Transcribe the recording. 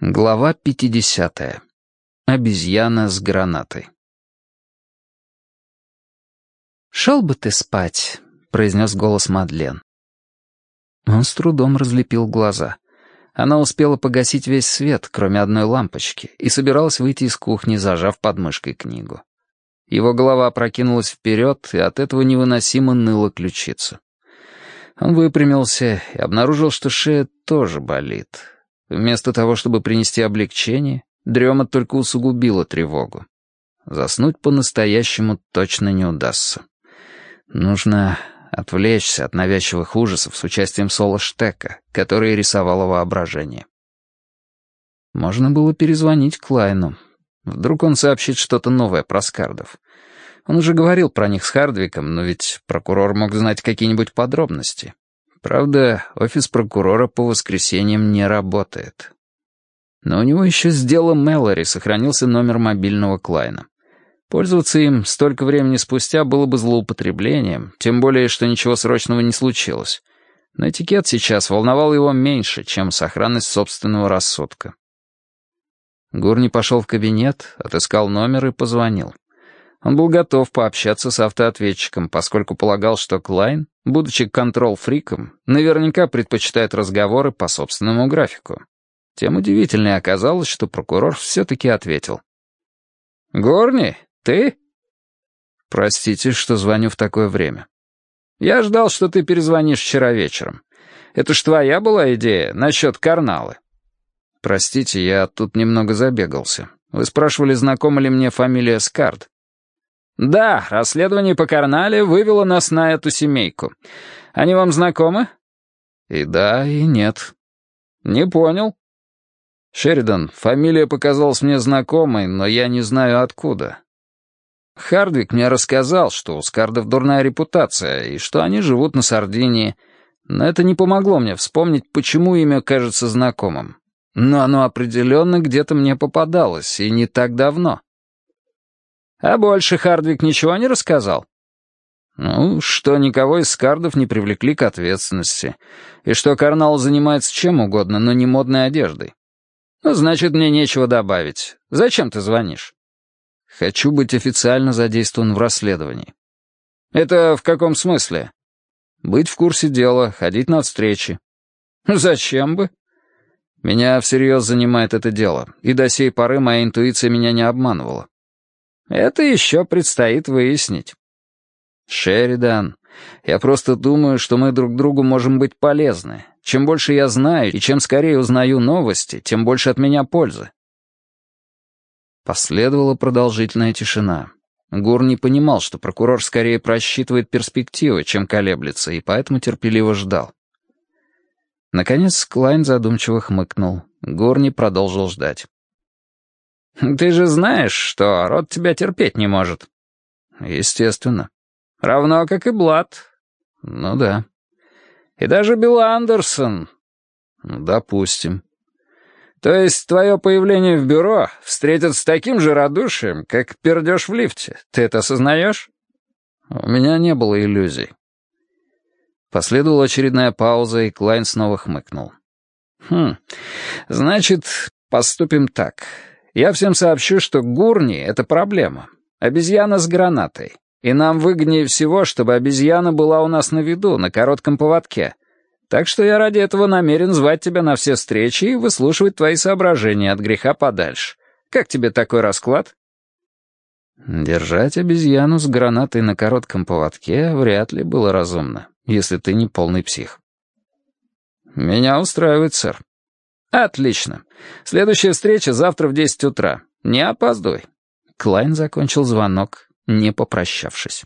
Глава 50. Обезьяна с гранатой. «Шел бы ты спать», — произнес голос Мадлен. Он с трудом разлепил глаза. Она успела погасить весь свет, кроме одной лампочки, и собиралась выйти из кухни, зажав под мышкой книгу. Его голова прокинулась вперед, и от этого невыносимо ныла ключица. Он выпрямился и обнаружил, что шея тоже болит. Вместо того, чтобы принести облегчение, дрема только усугубила тревогу. Заснуть по-настоящему точно не удастся. Нужно отвлечься от навязчивых ужасов с участием Соло Штека, который рисовало воображение. Можно было перезвонить Клайну. Вдруг он сообщит что-то новое про Скардов. Он уже говорил про них с Хардвиком, но ведь прокурор мог знать какие-нибудь подробности. Правда, офис прокурора по воскресеньям не работает. Но у него еще с делом Мэлори сохранился номер мобильного Клайна. Пользоваться им столько времени спустя было бы злоупотреблением, тем более, что ничего срочного не случилось. Но этикет сейчас волновал его меньше, чем сохранность собственного рассудка. Гурни пошел в кабинет, отыскал номер и позвонил. Он был готов пообщаться с автоответчиком, поскольку полагал, что Клайн, будучи контрол-фриком, наверняка предпочитает разговоры по собственному графику. Тем удивительнее оказалось, что прокурор все-таки ответил. «Горни, ты?» «Простите, что звоню в такое время». «Я ждал, что ты перезвонишь вчера вечером. Это ж твоя была идея насчет карналы». «Простите, я тут немного забегался. Вы спрашивали, знакома ли мне фамилия Скард. «Да, расследование по Карнале вывело нас на эту семейку. Они вам знакомы?» «И да, и нет». «Не понял». «Шеридан, фамилия показалась мне знакомой, но я не знаю откуда». Хардвик мне рассказал, что у Скардов дурная репутация, и что они живут на Сардинии, но это не помогло мне вспомнить, почему имя кажется знакомым. Но оно определенно где-то мне попадалось, и не так давно. А больше Хардвик ничего не рассказал? Ну, что никого из скардов не привлекли к ответственности, и что Карнал занимается чем угодно, но не модной одеждой. Ну, значит, мне нечего добавить. Зачем ты звонишь? Хочу быть официально задействован в расследовании. Это в каком смысле? Быть в курсе дела, ходить на встречи. Зачем бы? Меня всерьез занимает это дело, и до сей поры моя интуиция меня не обманывала. Это еще предстоит выяснить. Шеридан, я просто думаю, что мы друг другу можем быть полезны. Чем больше я знаю и чем скорее узнаю новости, тем больше от меня пользы. Последовала продолжительная тишина. Гур не понимал, что прокурор скорее просчитывает перспективы, чем колеблется, и поэтому терпеливо ждал. Наконец Клайн задумчиво хмыкнул. Горни продолжил ждать. Ты же знаешь, что род тебя терпеть не может. Естественно. Равно как и Блад. Ну да. И даже Билл Андерсон. Ну, допустим. То есть твое появление в бюро встретят с таким же радушием, как пердеж в лифте. Ты это осознаешь? У меня не было иллюзий. Последовала очередная пауза, и Клайн снова хмыкнул. «Хм, значит, поступим так. Я всем сообщу, что Гурни — это проблема. Обезьяна с гранатой. И нам выгоднее всего, чтобы обезьяна была у нас на виду, на коротком поводке. Так что я ради этого намерен звать тебя на все встречи и выслушивать твои соображения от греха подальше. Как тебе такой расклад?» Держать обезьяну с гранатой на коротком поводке вряд ли было разумно, если ты не полный псих. «Меня устраивает, сэр. «Отлично. Следующая встреча завтра в десять утра. Не опаздывай». Клайн закончил звонок, не попрощавшись.